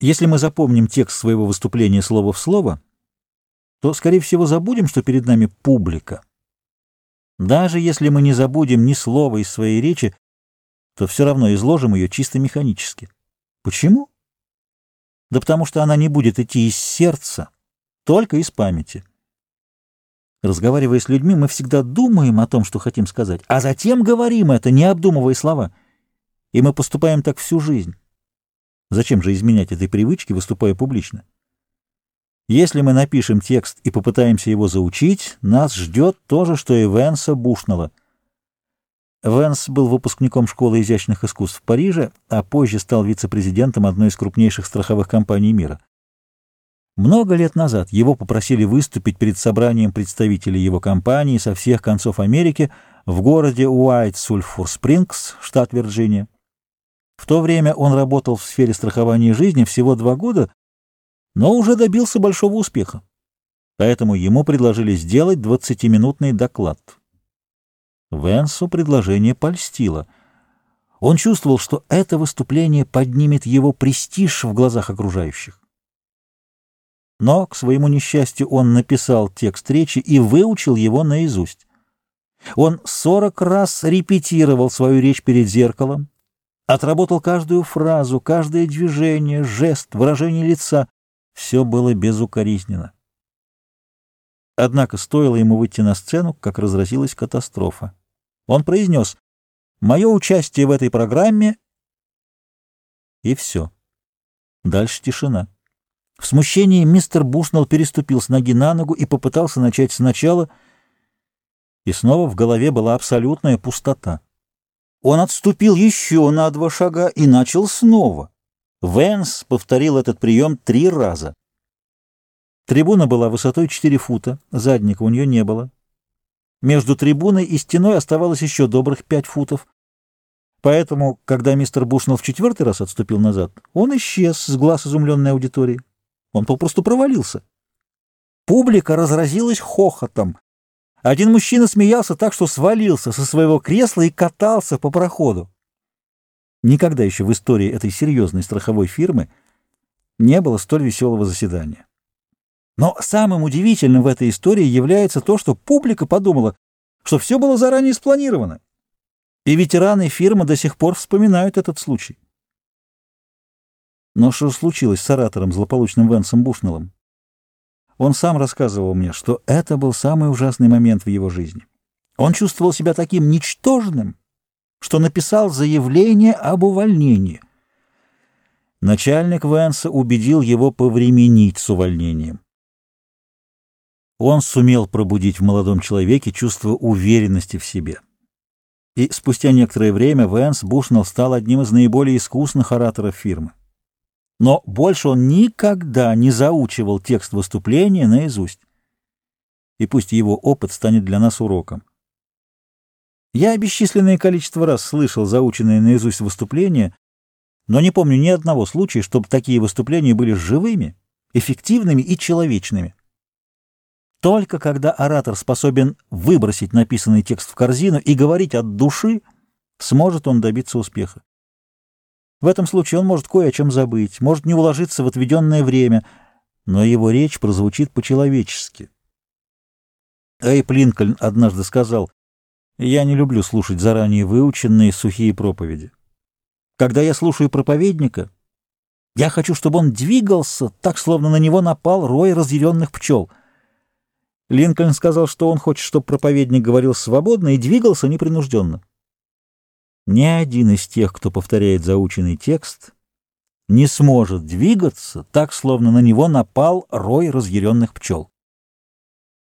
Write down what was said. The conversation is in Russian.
Если мы запомним текст своего выступления слово в слово, то, скорее всего, забудем, что перед нами публика. Даже если мы не забудем ни слова из своей речи, то все равно изложим ее чисто механически. Почему? Да потому что она не будет идти из сердца, только из памяти. Разговаривая с людьми, мы всегда думаем о том, что хотим сказать, а затем говорим это, не обдумывая слова. И мы поступаем так всю жизнь. Зачем же изменять этой привычке, выступая публично? Если мы напишем текст и попытаемся его заучить, нас ждет то же, что и Венса Бушнелла. Венс был выпускником школы изящных искусств в Париже, а позже стал вице-президентом одной из крупнейших страховых компаний мира. Много лет назад его попросили выступить перед собранием представителей его компании со всех концов Америки в городе Уайт-Сульфур-Спрингс, штат Вирджиния. В то время он работал в сфере страхования жизни всего два года, но уже добился большого успеха. Поэтому ему предложили сделать 20-минутный доклад. Венсу предложение польстило. Он чувствовал, что это выступление поднимет его престиж в глазах окружающих. Но, к своему несчастью, он написал текст речи и выучил его наизусть. Он сорок раз репетировал свою речь перед зеркалом, отработал каждую фразу, каждое движение, жест, выражение лица. Все было безукоризненно. Однако стоило ему выйти на сцену, как разразилась катастрофа. Он произнес «Мое участие в этой программе...» И все. Дальше тишина. В смущении мистер Бушнелл переступил с ноги на ногу и попытался начать сначала, и снова в голове была абсолютная пустота. Он отступил еще на два шага и начал снова. Венс повторил этот прием три раза. Трибуна была высотой 4 фута, задника у нее не было. Между трибуной и стеной оставалось еще добрых 5 футов. Поэтому, когда мистер Бушнелл в четвертый раз отступил назад, он исчез с глаз изумленной аудитории. Он попросту провалился. Публика разразилась хохотом. Один мужчина смеялся так, что свалился со своего кресла и катался по проходу. Никогда еще в истории этой серьезной страховой фирмы не было столь веселого заседания. Но самым удивительным в этой истории является то, что публика подумала, что все было заранее спланировано. И ветераны фирмы до сих пор вспоминают этот случай. Но что случилось с оратором, злополучным Венсом Бушнеллом? Он сам рассказывал мне, что это был самый ужасный момент в его жизни. Он чувствовал себя таким ничтожным, что написал заявление об увольнении. Начальник Венса убедил его повременить с увольнением. Он сумел пробудить в молодом человеке чувство уверенности в себе. И спустя некоторое время Венс Бушнелл стал одним из наиболее искусных ораторов фирмы но больше он никогда не заучивал текст выступления наизусть. И пусть его опыт станет для нас уроком. Я бесчисленное количество раз слышал заученные наизусть выступления, но не помню ни одного случая, чтобы такие выступления были живыми, эффективными и человечными. Только когда оратор способен выбросить написанный текст в корзину и говорить от души, сможет он добиться успеха. В этом случае он может кое о чем забыть, может не уложиться в отведенное время, но его речь прозвучит по-человечески. Эйп Линкольн однажды сказал, «Я не люблю слушать заранее выученные сухие проповеди. Когда я слушаю проповедника, я хочу, чтобы он двигался, так, словно на него напал рой разъяренных пчел». Линкольн сказал, что он хочет, чтобы проповедник говорил свободно и двигался непринужденно. Ни один из тех, кто повторяет заученный текст, не сможет двигаться так, словно на него напал рой разъяренных пчел.